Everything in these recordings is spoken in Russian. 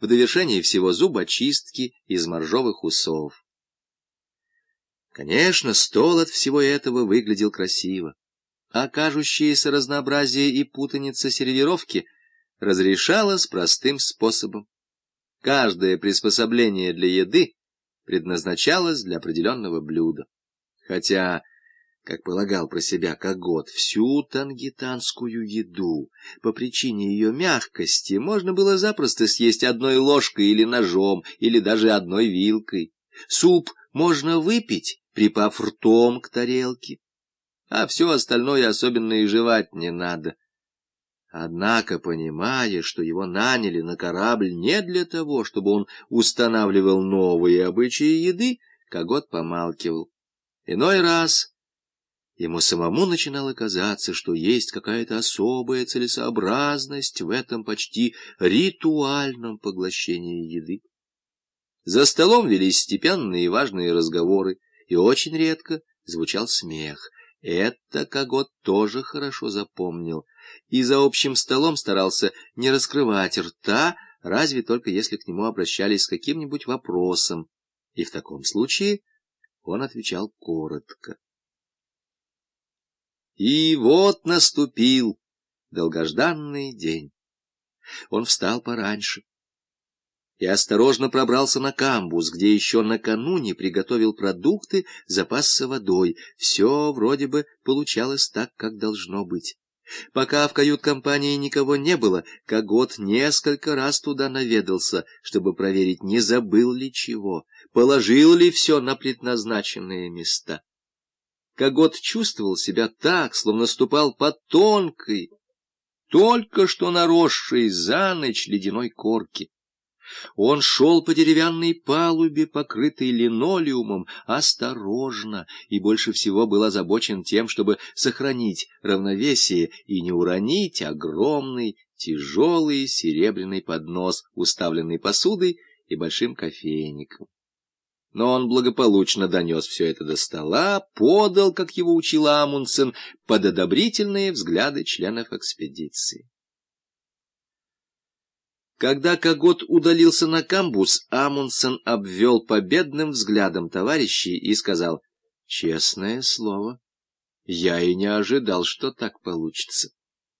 в довершении всего зубочистки из моржовых усов. Конечно, стол от всего этого выглядел красиво, а кажущееся разнообразие и путаница сервировки разрешалось простым способом. Каждое приспособление для еды предназначалось для определенного блюда. Хотя как полагал про себя Когот, всю тангитанскую еду, по причине ее мягкости, можно было запросто съесть одной ложкой или ножом, или даже одной вилкой. Суп можно выпить, припав ртом к тарелке, а все остальное особенно и жевать не надо. Однако, понимая, что его наняли на корабль не для того, чтобы он устанавливал новые обычаи еды, Когот помалкивал. Иной раз Ему самому начинало казаться, что есть какая-то особая целесообразность в этом почти ритуальном поглощении еды. За столом велись степенные и важные разговоры, и очень редко звучал смех. Это Когот тоже хорошо запомнил, и за общим столом старался не раскрывать рта, разве только если к нему обращались с каким-нибудь вопросом, и в таком случае он отвечал коротко. И вот наступил долгожданный день. Он встал пораньше и осторожно пробрался на камбус, где еще накануне приготовил продукты, запасся водой. Все вроде бы получалось так, как должно быть. Пока в кают-компании никого не было, Когот несколько раз туда наведался, чтобы проверить, не забыл ли чего, положил ли все на предназначенные места. Когот чувствовал себя так, словно ступал по тонкой, только что наросшей за ночь ледяной корке. Он шел по деревянной палубе, покрытой линолеумом, осторожно, и больше всего был озабочен тем, чтобы сохранить равновесие и не уронить огромный, тяжелый серебряный поднос, уставленный посудой и большим кофейником но он благополучно донес все это до стола, подал, как его учил Амундсен, под одобрительные взгляды членов экспедиции. Когда Когот удалился на камбус, Амундсен обвел победным взглядом товарищей и сказал, «Честное слово, я и не ожидал, что так получится».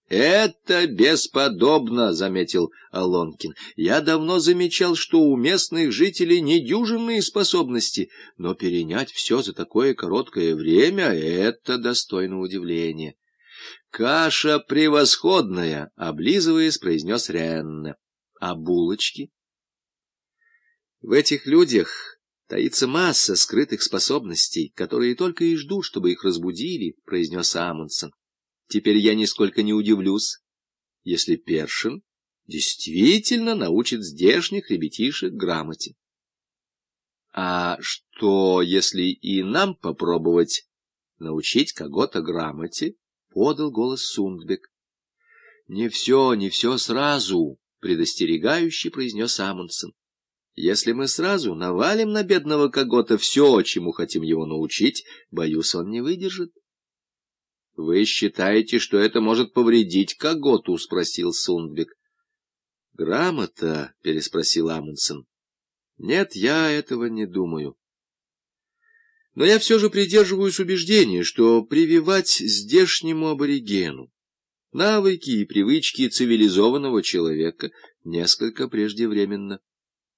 «Это бесподобно», — заметил Алонкин. «Я давно замечал, что у местных жителей недюжинные способности, но перенять все за такое короткое время — это достойно удивления». «Каша превосходная», — облизываясь, произнес Ренне. «А булочки?» В этих людях таится масса скрытых способностей, которые только и ждут, чтобы их разбудили, — произнес Амундсен. Теперь я нисколько не удивлюсь, если Першин действительно научит здешних ребятишек грамоте. А что, если и нам попробовать научить кого-то грамоте? — подал голос Сундбек. — Не все, не все сразу, — предостерегающе произнес Амундсен. Если мы сразу навалим на бедного Когота все, чему хотим его научить, боюсь, он не выдержит. — Вы считаете, что это может повредить Коготу? — спросил Сундбек. — Грамота? — переспросил Амундсен. — Нет, я этого не думаю. Но я все же придерживаюсь убеждения, что прививать здешнему аборигену навыки и привычки цивилизованного человека несколько преждевременно.